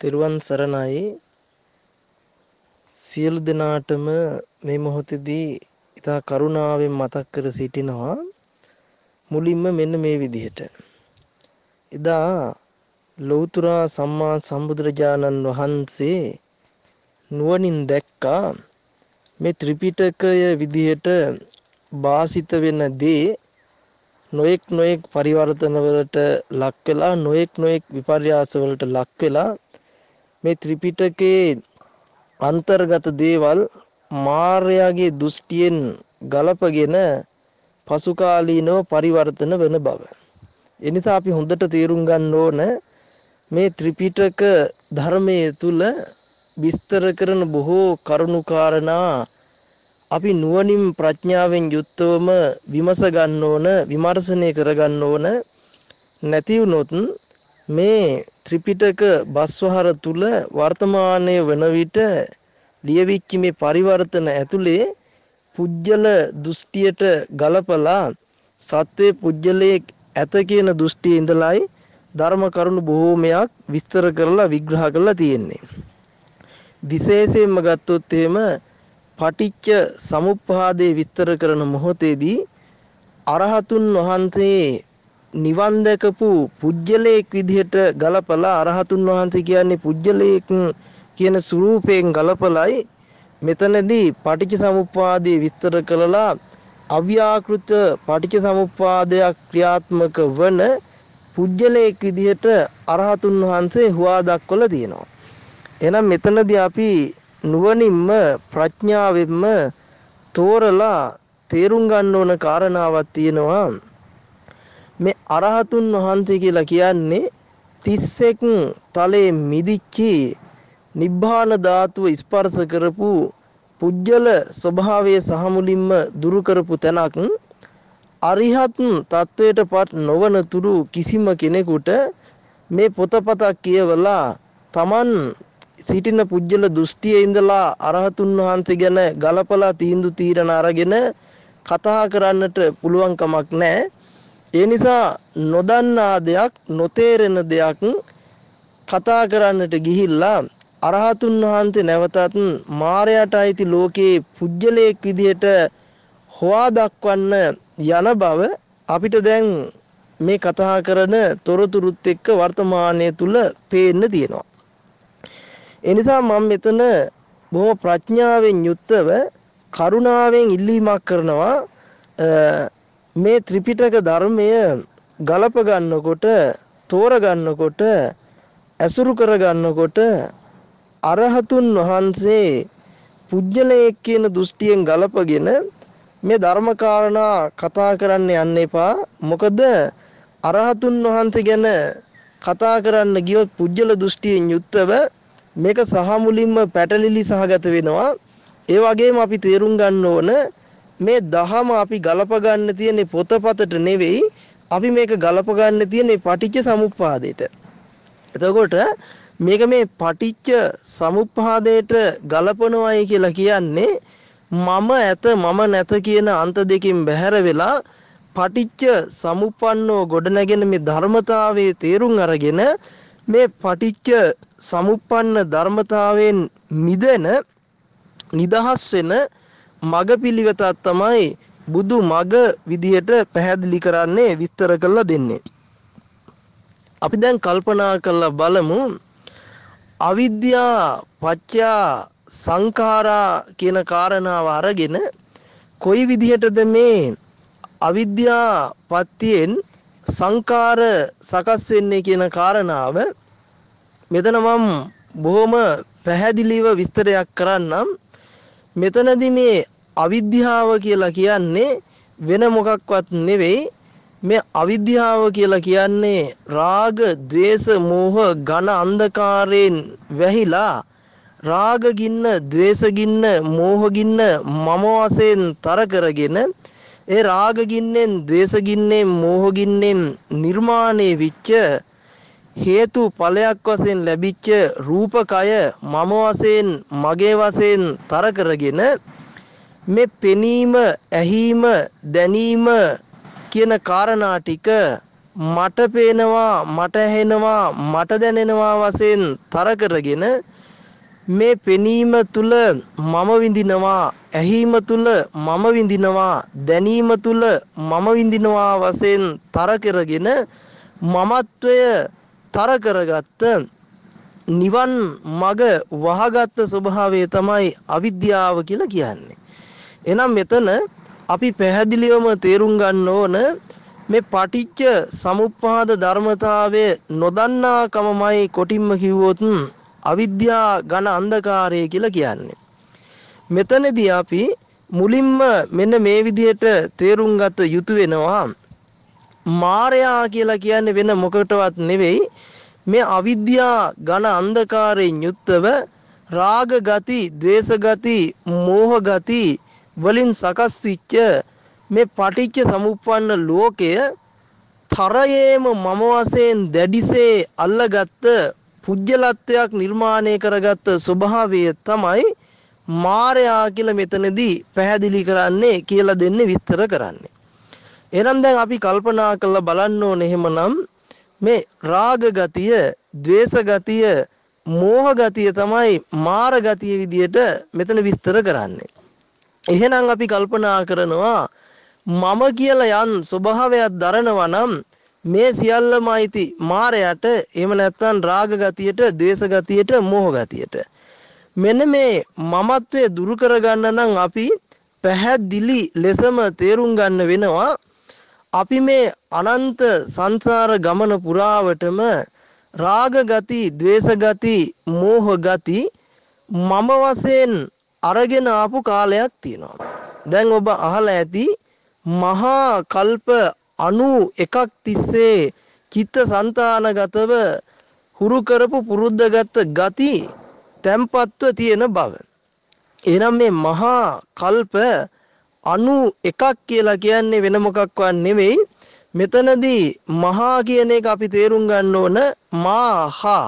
තෙරුවන් සරණයි. සියලු දෙනාටම මේ මොහොතේදී ඉතා කරුණාවෙන් මතක් කර සිටිනවා. මුලින්ම මෙන්න මේ විදිහට. එදා ලෞතර සම්මා සම්බුදුරජාණන් වහන්සේ නුවණින් දැක්කා මේ ත්‍රිපිටකය විදිහට වාසිත වෙන දේ නොඑක් නොඑක් පරිවර්තන වලට ලක් වෙලා නොඑක් නොඑක් විපර්යාස වලට ලක් වෙලා මේ ත්‍රිපිටකයේ අන්තර්ගත දේවල් මාර්යාගේ දෘෂ්ටියෙන් ගලපගෙන පසු කාලීනව පරිවර්තන වෙන බව. එනිසා අපි හොඳට තේරුම් ගන්න ඕන මේ ත්‍රිපිටක ධර්මයේ තුල විස්තර කරන බොහෝ කරුණු කාරණා අපි නුවණින් ප්‍රඥාවෙන් යුක්තවම විමස ගන්න ඕන විමර්ශනය කර ගන්න ඕන නැති වුනොත් මේ ත්‍රිපිටක බස්වහර තුල වර්තමානයේ වන විට ලියවිච්ච මේ පරිවර්තන ඇතුලේ පුජ්‍යල දෘෂ්ටියට ගලපලා සත්වයේ පුජ්‍යලයේ ඇත කියන දෘෂ්ටියේ ඉඳලායි ධර්ම කරුණු බොහෝමයක් විස්තර කරලා විග්‍රහ කරලා තියෙන්නේ. විශේෂයෙන්ම ගත්තොත් එහෙම පටිච්ච සමුප්පාදේ විස්තර කරන මොහොතේදී අරහතුන් වහන්සේ නිවන් දැකපු පුජ්‍යලයක් විදිහට ගලපලා අරහතුන් වහන්සේ කියන්නේ පුජ්‍යලයක් කියන ස්වරූපයෙන් ගලපලයි මෙතනදී පටිච්ච සමුප්පාදේ විස්තර කළලා අව්‍යාකෘත පටිච්ච සමුප්පාදයක් ක්‍රියාත්මක වන පුජ්‍යලයක් විදිහට අරහතුන් වහන්සේ හුවා දක්වලා තියෙනවා. එහෙනම් මෙතනදී අපි නුවණින්ම ප්‍රඥාවෙන්ම තෝරලා තේරුම් ගන්න ඕන කාරණාවක් තියෙනවා මේ අරහතුන් වහන්සේ කියලා කියන්නේ 31 තලයේ මිදිච්චි නිබ්බාන ධාතුව ස්පර්ශ කරපු පුජ්‍යල ස්වභාවයේ සහ මුලින්ම දුරු කරපු තැනක් අරිහත් තත්වයටපත් නොවන තුරු කිසිම කෙනෙකුට මේ පොතපතක් කියවලා Taman සිටින පුජ්‍යල දෘෂ්ටියේ ඉඳලා අරහතුන් වහන්සේ ගැන ගලපලා තීන්දු තීරණ අරගෙන කතා කරන්නට පුළුවන් කමක් නැහැ. ඒ නිසා නොදන්නා දෙයක් නොතේරෙන දෙයක් කතා කරන්නට ගිහිල්ලා අරහතුන් වහන්සේ නැවතත් මායයට අයිති ලෝකේ පුජ්‍යලයක් විදිහට හොවා දක්වන්න යන බව අපිට දැන් මේ කතා කරන තොරතුරුත් එක්ක වර්තමානයේ තුල පේන්න තියෙනවා. එනිසා මම මෙතන බොහොම ප්‍රඥාවෙන් යුක්තව කරුණාවෙන් ඉල්ලීමක් කරනවා මේ ත්‍රිපිටක ධර්මය ගලප ගන්නකොට තෝර ගන්නකොට ඇසුරු කර ගන්නකොට අරහතුන් වහන්සේ පුජ්‍යලයක් කියන දෘෂ්ටියෙන් ගලපගෙන මේ ධර්ම කාරණා කතා කරන්න යන්න එපා මොකද අරහතුන් වහන්සේ ගැන කතා කරන්න ගියොත් පුජ්‍යල දෘෂ්ටියෙන් යුක්තව මේක සහ මුලින්ම පැටලිලි සහගත වෙනවා. ඒ වගේම අපි තේරුම් ගන්න ඕන මේ දහම අපි ගලප ගන්න තියෙන පොතපතට නෙවෙයි අපි මේක ගලප ගන්න තියෙන පටිච්ච සමුප්පාදයට. එතකොට මේක මේ පටිච්ච සමුප්පාදයට ගලපනවයි කියලා කියන්නේ මම ඇත මම නැත කියන අන්ත දෙකෙන් බැහැර වෙලා පටිච්ච සමුප්පන්නෝ ගොඩනැගෙන මේ ධර්මතාවයේ තේරුම් අරගෙන මේ පටිච්ච සමුප්පන්න ධර්මතාවයෙන් මිදෙන නිදහස් වෙන මග පිළිවෙතක් තමයි බුදු මග විදිහට පැහැදිලි කරන්නේ විස්තර කරලා දෙන්නේ. අපි දැන් කල්පනා කරලා බලමු අවිද්‍යා පත්‍යා සංඛාරා කියන කාරණාව අරගෙන කොයි විදිහටද මේ අවිද්‍යා පත්‍යෙන් සංකාර සකස් වෙන්නේ කියන කාරණාව මෙතන මම බොහොම පැහැදිලිව විස්තරයක් කරන්නම් මෙතනදී මේ අවිද්‍යාව කියලා කියන්නේ වෙන මොකක්වත් නෙවෙයි. මේ අවිද්‍යාව කියලා කියන්නේ රාග, ద్వේස, මෝහ ඝන අන්ධකාරයෙන් වැහිලා රාග ගින්න, ద్వේස ගින්න, මෝහ ගින්න මම වශයෙන් තර කරගෙන ඒ රාග ගින්නෙන්, ద్వේස ගින්නෙන්, මෝහ ගින්නෙන් නිර්මාණය විච්ච හේතු ඵලයක් වශයෙන් ලැබිච්ච රූපකය මම වශයෙන්, මගේ වශයෙන් තර කරගෙන මේ පෙනීම ඇහිීම දැනීම කියන කාරණා ටික මට පේනවා මට ඇහෙනවා මට දැනෙනවා වශයෙන් තර කරගෙන මේ පෙනීම තුල මම විඳිනවා ඇහිීම තුල මම විඳිනවා දැනීම තුල මම විඳිනවා වශයෙන් තර කරගෙන මමත්වය තර කරගත්ත නිවන් මග වහගත්ත ස්වභාවය තමයි අවිද්‍යාව කියලා කියන්නේ. එහෙනම් මෙතන අපි පැහැදිලිවම තේරුම් ගන්න ඕන මේ පටිච්ච සමුප්පාද ධර්මතාවය නොදන්නාකමමයි කොටින්ම කිව්වොත් අවිද්‍යා ඝන අන්ධකාරය කියලා කියන්නේ. මෙතනදී අපි මුලින්ම මෙන්න මේ විදිහට තේරුම් ගත යුතු වෙනවා මායයා කියලා කියන්නේ වෙන මොකටවත් නෙවෙයි මේ අවිද්‍යා ඝන අන්ධකාරයෙන් යුක්තව රාග ගති, ద్వේෂ ගති, මෝහ ගති වලින් සකස් වෙච්ච මේ පටිච්ච සමුප්පන්න ලෝකය තරයේම මම වශයෙන් දැඩිසේ අල්ලගත්ත පුජ්‍යලත්වයක් නිර්මාණය කරගත්ත ස්වභාවය තමයි මායයා කියලා මෙතනදී පැහැදිලි කරන්නේ කියලා දෙන්නේ විස්තර කරන්නේ. එහෙනම් දැන් අපි කල්පනා කරලා බලන්න ඕනේ එහෙමනම් මේ රාග ගතිය, ద్వේෂ ගතිය, මෝහ ගතිය තමයි මාර ගතිය විදියට මෙතන විස්තර කරන්නේ. එහෙනම් අපි කල්පනා කරනවා මම කියලා යන් ස්වභාවයක් දරනවා නම් මේ සියල්ලම අයිති මායයට එහෙම නැත්නම් රාග ගතියට, ද්වේෂ ගතියට, මෝහ ගතියට. මෙන්න මේ මමත්වයේ දුරු කරගන්න නම් අපි පැහැදිලි ලෙසම තේරුම් ගන්න වෙනවා අපි මේ අනන්ත සංසාර ගමන පුරාවටම රාග ගති, ద్వේෂ ගති, මෝහ ගති මම වශයෙන් අරගෙන ආපු කාලයක් තියෙනවා. දැන් ඔබ අහලා ඇති මහා කල්ප 91ක් තිස්සේ චිත්ත સંතානගතව හුරු කරපු පුරුද්දගත් ගති තැම්පත්ව තියෙන බව. එහෙනම් මේ මහා කල්ප 91ක් කියලා කියන්නේ වෙන මොකක්වත් නෙවෙයි. මෙතනදී මහා කියන එක අපි තේරුම් ගන්න ඕන මාහා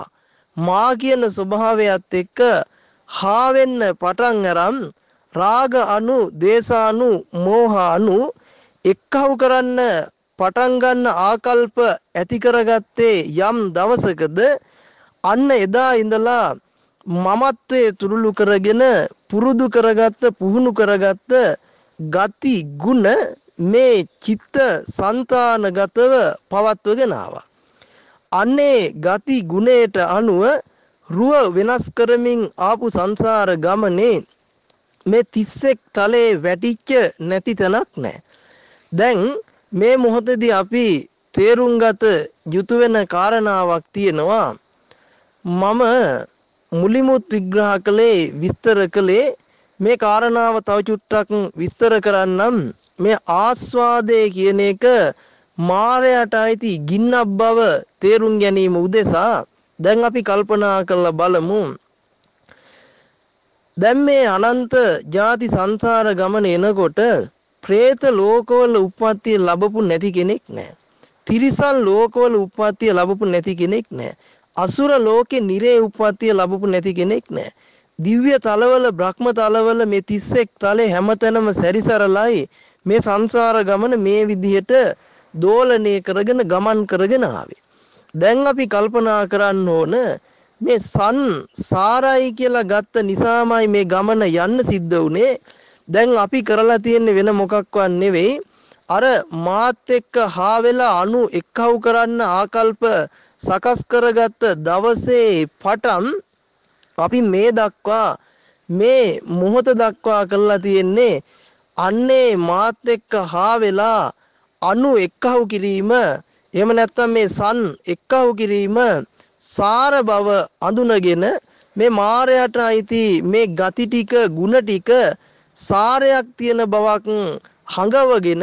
මා කියන ස්වභාවයත් එක්ක හා වෙන්න පටන් අරන් රාග අණු, දේශ අණු, මෝහ අණු එක්කහු කරන්න පටන් ගන්න ආකල්ප ඇති කරගත්තේ යම් දවසකද අන්න එදා ඉඳලා මමත්වයේ තුරුළු කරගෙන පුරුදු කරගත්ත පුහුණු කරගත්ත ගති ගුණ මේ චිත්ත సంతානගතව පවත්වගෙන ආවා. අන්නේ ගති ගුණයට අනුව රුව වෙනස් කරමින් ආපු සංසාර ගමනේ මේ 31 තලයේ වැටිච්ච නැති තැනක් නැහැ. දැන් මේ මොහොතේදී අපි තේරුම් ගත යුතු වෙන කාරණාවක් තියෙනවා. මම මුලිමුත් විග්‍රහ කළේ විස්තර කළේ මේ කාරණාව තව චුට්ටක් විස්තර කරන්නම් මේ ආස්වාදයේ කියන එක මායයට අයිති ගින්නක් බව තේරුම් ගැනීම උදෙසා දැන් අපි කල්පනා කරලා බලමු දැන් මේ අනන්ත ಜಾති සංසාර ගමන එනකොට പ്രേත ලෝකවල උප්පත්තිය ලැබපු නැති කෙනෙක් නැහැ. තිරිසන් ලෝකවල උප්පත්තිය ලැබපු නැති කෙනෙක් නැහැ. අසුර ලෝකේ නිරේ උප්පත්තිය ලැබපු නැති කෙනෙක් නැහැ. දිව්‍ය තලවල බ්‍රහ්ම තලවල මේ 31 තලේ හැමතැනම සැරිසරලයි මේ සංසාර ගමන මේ විදිහට දෝලණය කරගෙන ගමන් කරගෙන ආවේ. දැන් අපි කල්පනා කරන්න ඕන මේ සන් සාරයි කියලා ගත්ත නිසාමයි මේ ගමන යන්න සිද්ධ වුනේ. දැන් අපි කරලා තියෙන්නේ වෙන මොකක්වත් නෙවෙයි. අර මාත් එක්ක හා වෙලා අණු එක්කව කරන්න ආකල්ප සකස් කරගත්ත දවසේ පටන් අපි මේ දක්වා මේ මොහොත දක්වා කරලා තියෙන්නේ අන්නේ මාත් එක්ක හා වෙලා අණු එක්කව කිරීම එහෙම නැත්නම් මේ සන් එක්කව කිරීම සාර බව අඳුනගෙන මේ මායයට අයිති මේ ගති ටික ಗುಣ ටික සාරයක් තියෙන බවක් හඟවගෙන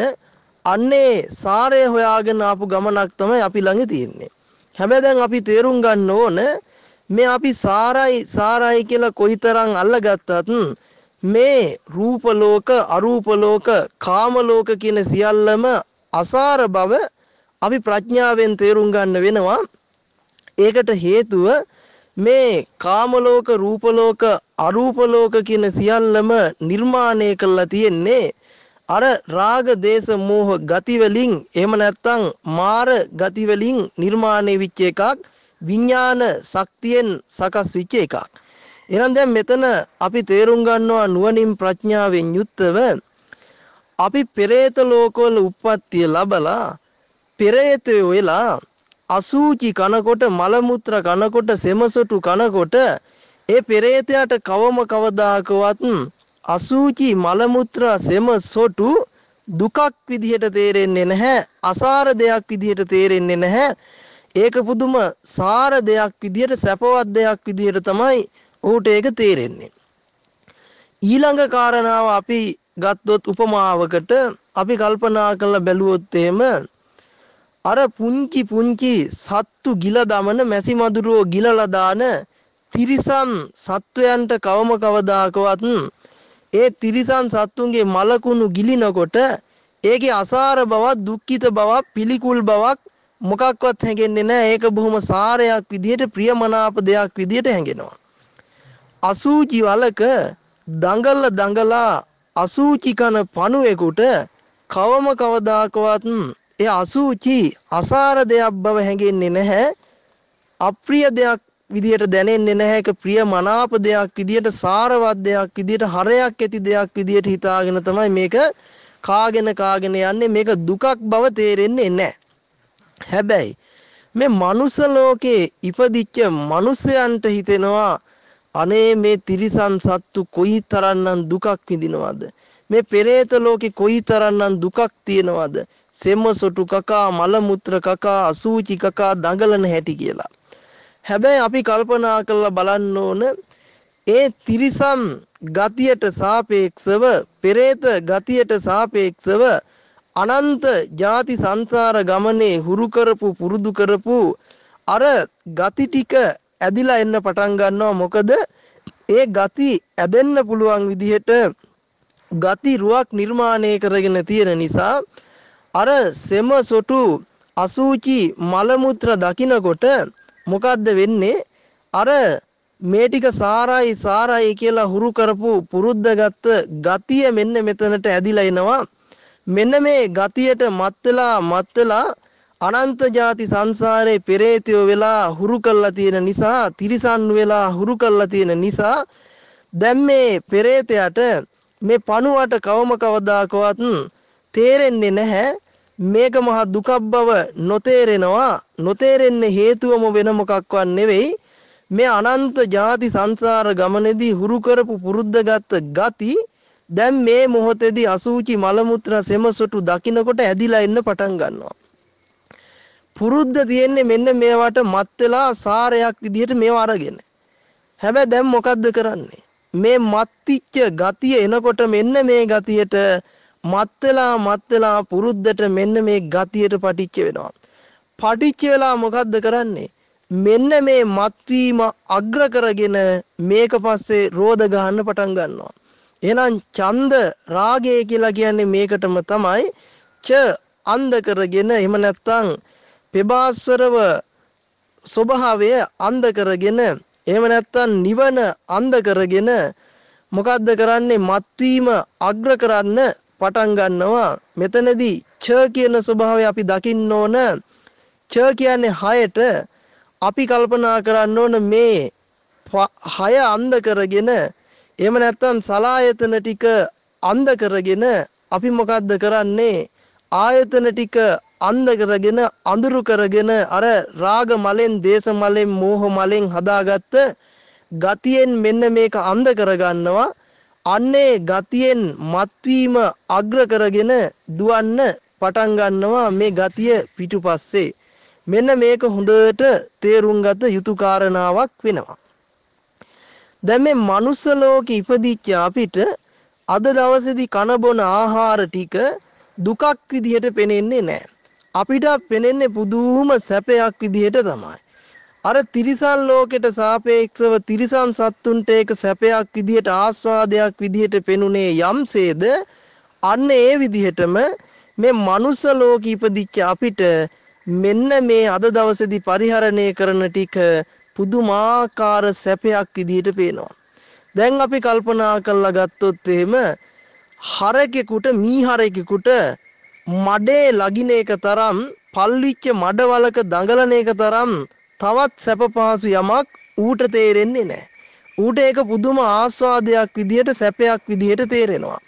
අන්නේ සාරය හොයාගෙන ආපු ගමනක් තමයි අපි ළඟ තියෙන්නේ. හැබැයි දැන් අපි තේරුම් ගන්න ඕන මේ අපි සාරයි සාරයි කියලා කොයිතරම් අල්ලගත්තත් මේ රූප ලෝක අරූප ලෝක කාම ලෝක කියන සියල්ලම අසාර බව අපි ප්‍රඥාවෙන් තේරුම් ගන්න වෙනවා ඒකට හේතුව මේ කාම ලෝක රූප ලෝක අරූප ලෝක කියන සියල්ලම නිර්මාණය කරලා තියෙන්නේ අර රාග දේශ මෝහ ගති වලින් එහෙම නැත්නම් මාර ගති වලින් නිර්මාණය වෙච්ච එකක් විඥාන ශක්තියෙන් සකස් වෙච්ච එකක්. එහෙනම් දැන් මෙතන අපි තේරුම් ගන්නවා නුවණින් ප්‍රඥාවෙන් යුක්තව අපි පෙරේත ලෝකවල උප්පත්තිය ලබලා පෙරේතයෝ වෙලා අසූචි කනකොට මල මුත්‍ර කනකොට සෙමසොටු කනකොට ඒ පෙරේතයාට කවම කවදාකවත් අසූචි මල මුත්‍රා සෙමසොටු දුකක් විදිහට තේරෙන්නේ නැහැ අසාර දෙයක් විදිහට තේරෙන්නේ නැහැ. ඒක පුදුම සාර දෙයක් විදිහට සැපවත් දෙයක් විදිහට තමයි ඌට ඒක තේරෙන්නේ. ඊළඟ කාරණාව අපි ගත්තොත් උපමාවකට අපි කල්පනා කරලා බැලුවොත් එහෙම අර පුංචි පුංචි සත්තු ගිල දමන මැසි මදුරුවෝ ගිලලා දාන තිරිසන් සත්වයන්ට කවම කවදාකවත් ඒ තිරිසන් සත්තුන්ගේ මලකුණු ගිලිනකොට ඒකේ අසාර බවක් දුක්ඛිත බවක් පිළිකුල් බවක් මොකක්වත් හැඟෙන්නේ නැහැ. ඒක බොහොම සාරයක් විදිහට ප්‍රියමනාප දෙයක් විදිහට හැඟෙනවා. අසූචි වලක දඟල දඟලා අසූචි කන පණුවෙකුට කවම කවදාකවත් ඒ අසූචි අසාර දෙයක් බව හැඟෙන්නේ නැහැ. අප්‍රිය දෙයක් විදියට දැනෙන්නේ නැහැ. ඒක ප්‍රිය මනාප දෙයක් විදියට සාරවත් දෙයක් විදියට හරයක් ඇති දෙයක් විදියට හිතාගෙන තමයි මේක කාගෙන කාගෙන යන්නේ. මේක දුකක් බව තේරෙන්නේ නැහැ. හැබැයි මේ මනුස්ස ලෝකේ ඉපදිච්ච මිනිසයන්ට හිතෙනවා අනේ මේ තිරිසන් සත්තු කොයිතරම්නම් දුකක් විඳිනවද මේ පෙරේත ලෝකේ කොයිතරම්නම් දුකක් තියෙනවද සෙම සොටු කකා මල මුත්‍ර කකා අසූචි කකා දඟලන හැටි කියලා. හැබැයි අපි කල්පනා කරලා බලන්න ඕන ඒ තිරිසම් ගතියට සාපේක්ෂව පෙරේත ගතියට සාපේක්ෂව අනන්ත ಜಾති සංසාර ගමනේ හුරු කරපු පුරුදු කරපු අර ගති ටික ඇදිලා එන්න පටන් ගන්නවා මොකද ඒ ගති ඇදෙන්න පුළුවන් විදිහට ගති රුවක් නිර්මාණය කරගෙන තියෙන නිසා අර සෙම සොටු අසූචි මල මුත්‍ර දකිනකොට මොකද්ද වෙන්නේ? අර මේ ටික සාරයි සාරයි කියලා හුරු කරපු පුරුද්ද ගත්ත ගතිය මෙන්න මෙතනට ඇදිලා එනවා. මෙන්න මේ ගතියට මත් වෙලා මත් වෙලා අනන්ත ಜಾති සංසාරේ පෙරේතයෝ වෙලා හුරු කරලා තියෙන නිසා තිරිසන් වෙලා හුරු කරලා තියෙන නිසා දැන් මේ පෙරේතයට මේ පණුවට කවම කවදාකවත් තේරෙන්නේ නැහැ. මේක මහා දුකක් බව නොතේරෙනවා. නොතේරෙන්නේ හේතුවම වෙන මොකක්වත් නෙවෙයි. මේ අනන්ත ಜಾති සංසාර ගමනේදී හුරු කරපු පුරුද්දගත් ගති දැන් මේ මොහොතේදී අසූචි මල මුත්‍රා සෙමසොටු දකින්නකොට ඇදිලා එන්න පටන් ගන්නවා. පුරුද්ද තියෙන්නේ මෙන්න මේවට මත් වෙලා සාරයක් විදිහට මේව අරගෙන. හැබැයි දැන් මොකද්ද කරන්නේ? මේ මත්තිච්ච ගතිය එනකොට මෙන්න මේ ගතියට මත් වෙලා මත් වෙලා පුරුද්දට මෙන්න මේ ගතියට පටිච්ච වෙනවා. පටිච්ච වෙලා මොකද්ද කරන්නේ? මෙන්න මේ මත්වීම අග්‍ර කරගෙන මේක පස්සේ රෝධ ගන්න පටන් ගන්නවා. එහෙනම් ඡන්ද රාගය කියලා කියන්නේ මේකටම තමයි ච අන්ධ කරගෙන එහෙම නැත්නම් පෙබාස්වරව ස්වභාවය අන්ධ කරගෙන එහෙම නැත්නම් නිවන අන්ධ කරගෙන මොකද්ද කරන්නේ මත්වීම අග්‍ර කරන්න පටන් ගන්නවා. මෙතනදී ච කියන ස්වභාවය අපි දකින්න ඕන. ච කියන්නේ හයට අපි කල්පනා කරන්න ඕන මේ හය අන්ධ කරගෙන එහෙම නැත්නම් සලායතන ටික අන්ධ කරගෙන අපි මොකද්ද කරන්නේ? ආයතන ටික අන්ධ කරගෙන අඳුරු කරගෙන අර රාග මලෙන් දේශ මලෙන් මෝහ මලෙන් හදාගත්ත ගතියෙන් මෙන්න මේක අන්ධ කරගන්නවා. අන්නේ ගතියෙන් මත්වීම අග්‍ර කරගෙන දුවන්න පටන් ගන්නවා මේ ගතිය පිටුපස්සේ. මෙන්න මේක හොඳට තේරුම් ගත යුතු කාරණාවක් වෙනවා. දැන් මේ මනුස්ස ලෝකෙ ඉපදිච්ච අපිට අද දවසේදී කන බොන ආහාර ටික දුකක් විදිහට පෙනෙන්නේ නැහැ. අපිට පෙනෙන්නේ පුදුම සැපයක් විදිහට තමයි. අර තිරිසන් ලෝකෙට සාපේක්ෂව තිරිසන් සත්තුන්ට ඒක සැපයක් විදිහට ආස්වාදයක් විදිහට පෙනුනේ යම්සේද අන්න ඒ විදිහටම මේ මනුස්ස ලෝකෙ ඉපදිච්ච අපිට මෙන්න මේ අද දවසේදී පරිහරණය කරන ටික පුදුමාකාර සැපයක් විදිහට පේනවා. දැන් අපි කල්පනා කරලා ගත්තොත් එහෙම හරකෙකුට මීහරකෙකුට මඩේ ලගින එක තරම් පල්විච්ච මඩවලක දඟලන එක තරම් තවත් සැප පහසු යමක් ඌට තේරෙන්නේ නැහැ. ඌට ඒක පුදුම ආස්වාදයක් විදිහට සැපයක් විදිහට තේරෙනවා.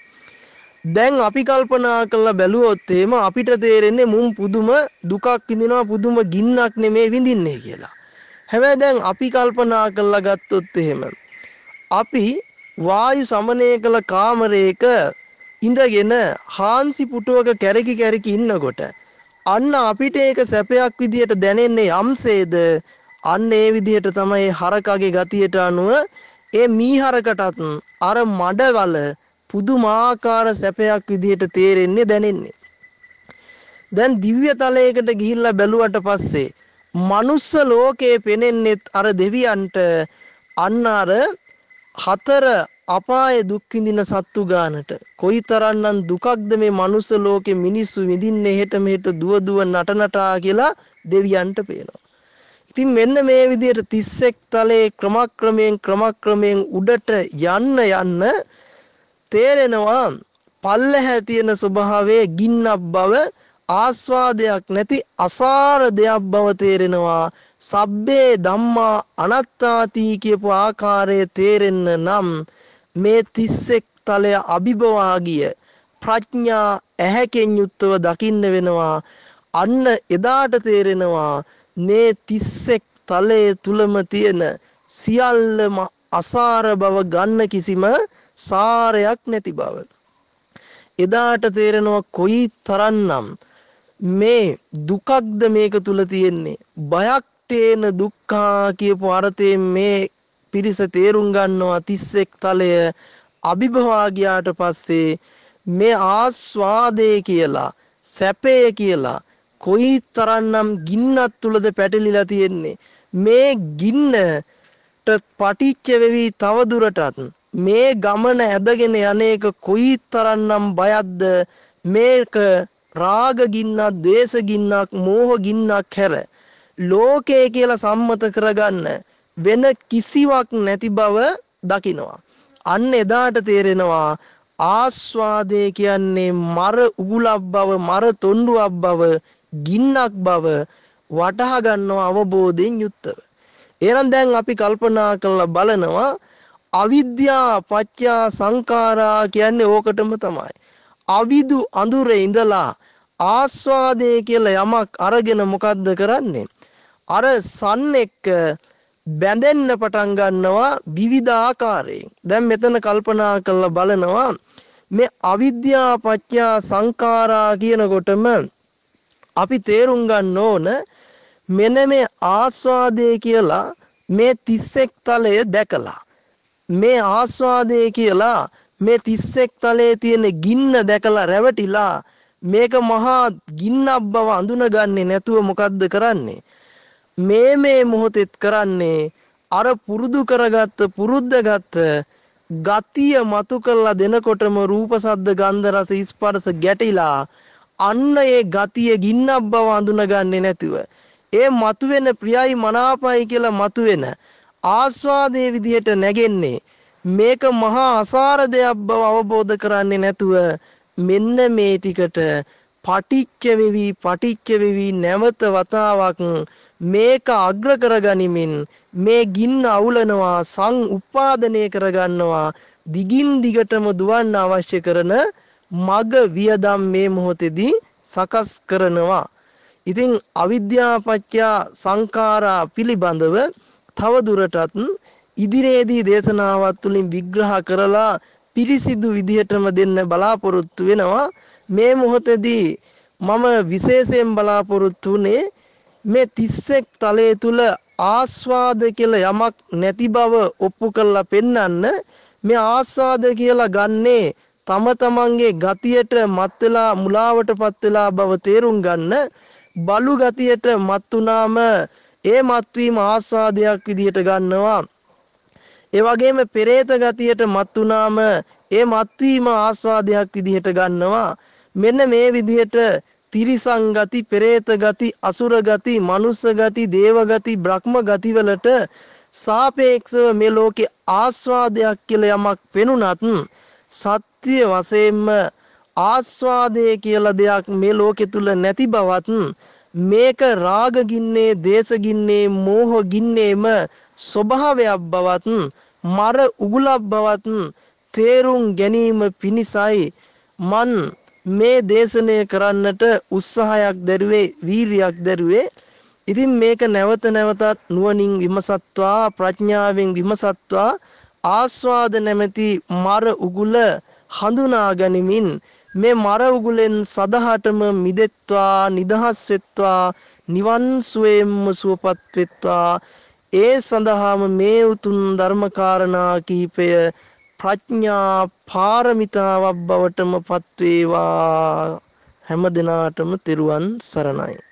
දැන් අපි කල්පනා කරලා බැලුවොත් එහෙම අපිට තේරෙන්නේ මුන් පුදුම දුකක් විඳිනවා පුදුම ගින්නක් නෙමේ විඳින්නේ කියලා. හැබැයි දැන් අපි කල්පනා කරලා ගත්තොත් එහෙම අපි වායු සමනය කළ කාමරයක ඉඳගෙන හාන්සි පුටුවක කැරකි කැරකි ඉන්නකොට අන්න අපිට ඒක සැපයක් විදියට දැනෙන්නේ යම්සේද අන්න ඒ විදිහට තමයි හරකගේ ගතියට අනුව ඒ මීහරකටත් අර මඩවල පුදුමාකාර සැපයක් විදිහට තේරෙන්නේ දැනෙන්නේ. දැන් දිව්‍ය තලයකට ගිහිල්ලා බැලුවට පස්සේ මනුස්ස ලෝකයේ පෙනෙන්නෙත් අර දෙවියන්ට අන්න අර හතර අපායේ දුක් විඳින සත්තු ගානට කොයිතරම්නම් දුකක්ද මේ මනුස්ස ලෝකේ මිනිස්සු විඳින්නේ හෙට මෙහෙට දුව දුව නට නටා කියලා දෙවියන්ට පේනවා. ඉතින් මෙන්න මේ විදිහට 31 තලයේ ක්‍රමක්‍රමයෙන් ක්‍රමක්‍රමයෙන් උඩට යන්න යන්න තේරෙනවා පල්ලහැ තියෙන ස්වභාවයේ ගින්නක් බව ආස්වාදයක් නැති අසාර දෙයක් බව තේරෙනවා සබ්බේ ධම්මා අනත්තාති කියපු ආකාරය තේරෙන්න නම් මේ 31 තලය අභිබවා ගිය. ප්‍රඥා ඇහැකෙන් යුක්තව දකින්න වෙනවා. අන්න එදාට තේරෙනවා මේ 31 තලයේ තුලම තියෙන සියල්ලම අසාර බව ගන්න කිසිම සාරයක් නැති බව. එදාට තේරෙනවා කොයි තරන්නම් මේ දුකක්ද මේක තුල තියෙන්නේ. බයක් තේන දුක්ඛා කියපු අර්ථයෙන් මේ පිරිස තේරුම් ගන්නවා 31 තලය අභිභවා ගියාට පස්සේ මේ ආස්වාදේ කියලා සැපේ කියලා කොයි තරම්නම් ගින්නක් තුලද පැටලිලා තියෙන්නේ. මේ ගින්නට පටිච්ච වෙවි තව දුරටත් මේ ගමන ඇදගෙන යන්නේක කොයි තරම්නම් බයක්ද? මේක රාග ගින්නක්, ද්වේෂ ගින්නක්, මෝහ ගින්නක් හැර. ලෝකය කියලා සම්මත කරගන්න. වෙන කිසිවක් නැති බව දකිනවා. අන්න එදාට තේරෙනවා ආස්වාදය කියන්නේ මර උගුලක් බව, මර තොණ්ඩුවක් බව, ගින්නක් බව වටහා ගන්නවා අවබෝධයෙන් යුක්තව. එහෙනම් දැන් අපි කල්පනා කරලා බලනවා අවිද්‍යා පත්‍යා සංඛාරා කියන්නේ ඕකටම තමයි. අවිදු අඳුරේ ඉඳලා ආස්වාදේ කියලා යමක් අරගෙන මොකද්ද කරන්නේ? අර සන් එක්ක බැඳෙන්න පටන් ගන්නවා විවිධ ආකාරයෙන්. දැන් මෙතන කල්පනා කරලා බලනවා මේ අවිද්‍යා පත්‍යා සංඛාරා කියනකොටම අපි තේරුම් ගන්න ඕන මෙන්න මේ ආස්වාදේ කියලා මේ 31 තලය දැකලා මේ ආස්වාදේ කියලා මේ 31 තලයේ තියෙන ගින්න දැකලා රැවටිලා මේක මහා ගින්නක් බව අඳුනගන්නේ නැතුව මොකද්ද කරන්නේ මේ මේ මොහොතෙත් කරන්නේ අර පුරුදු කරගත්ත පුරුද්දගත්ත ගතිය මතු කරලා දෙනකොටම රූප සද්ද ගන්ධ රස ස්පර්ශ ගැටිලා අන්න ඒ ගතිය ගින්නක් බව අඳුනගන්නේ නැතුව. ඒ මතුවෙන ප්‍රියයි මනාපයි කියලා මතුවෙන ආස්වාදයේ විදිහට නැගෙන්නේ මේක මහා අසාර දෙයක් බව අවබෝධ කරන්නේ නැතුව මෙන්න මේ ටිකට පටිච්ච වෙවි පටිච්ච වෙවි නැවත වතාවක් මේක අග්‍ර කරගනිමින් මේ ගින්න අවුලනවා සං උපාදනය කරගන්නවා දිගින් දිගටම දුවන්න අවශ්‍ය කරන මග වියදම් මේ මොහොතේදී සකස් කරනවා. ඉතින් අවිද්‍යාපච්චා සංඛාරා පිළිබඳව තව දුරටත් ඉදිරියේදී දේශනාවත් තුලින් විග්‍රහ කරලා පිරිසිදු විදිහටම දෙන්න බලාපොරොත්තු වෙනවා. මේ මොහොතේදී මම විශේෂයෙන් බලාපොරොත්තු වුණේ මේ 31 තලයේ තුල ආස්වාද කියලා යමක් නැති බව ඔප්පු කරලා පෙන්වන්න මේ ආස්වාද කියලා ගන්නේ තම තමන්ගේ ගතියට මත් වෙලා මුලාවටපත් වෙලා බව තේරුම් ගන්න. බලු ගතියට මත් වුනාම ඒ මත්වීම ආස්වාදයක් විදිහට ගන්නවා. ඒ වගේම පෙරේත ගතියට මත් වුනාම ඒ මත්වීම ආස්වාදයක් විදිහට ගන්නවා. මෙන්න මේ විදිහට තිරිසං ගති, පෙරේත ගති, අසුර ගති, මනුස්ස ගති, දේව ගති, බ්‍රහ්ම ගති වලට සාපේක්ෂව මේ ලෝකේ ආස්වාදයක් කියලා යමක් පෙනුනත් සත්‍ය වශයෙන්ම ආස්වාදය කියලා දෙයක් මේ ලෝකෙ තුල නැති බවත් මේක රාග ගින්නේ, දේශ ගින්නේ, මෝහ ගින්නේම ස්වභාවයක් බවත් මර උගුලක් බවත් තේරුම් ගැනීම පිණිසයි. මන් මේ දේශනය කරන්නට උත්සාහයක් දැරුවේ වීරියක් දැරුවේ. ඉතින් මේක නැවත නැවතත් නුවණින් විමසත්වා ප්‍රඥාවෙන් විමසත්වා ආස්වාද නැමැති මර උගුල හඳුනා ගනිමින් මේ මර උගුලෙන් සදහටම මිදෙත්වා නිදහස් වෙත්වා නිවන් සුවේම සුවපත් වෙත්වා. ඒ සඳහාම මේ උතුම් ධර්මකාරණා කීපය ප්‍රඥා පාරමිතාවක් බවටම පත්වේවා. හැම දිනාටම තෙරුවන් සරණයි.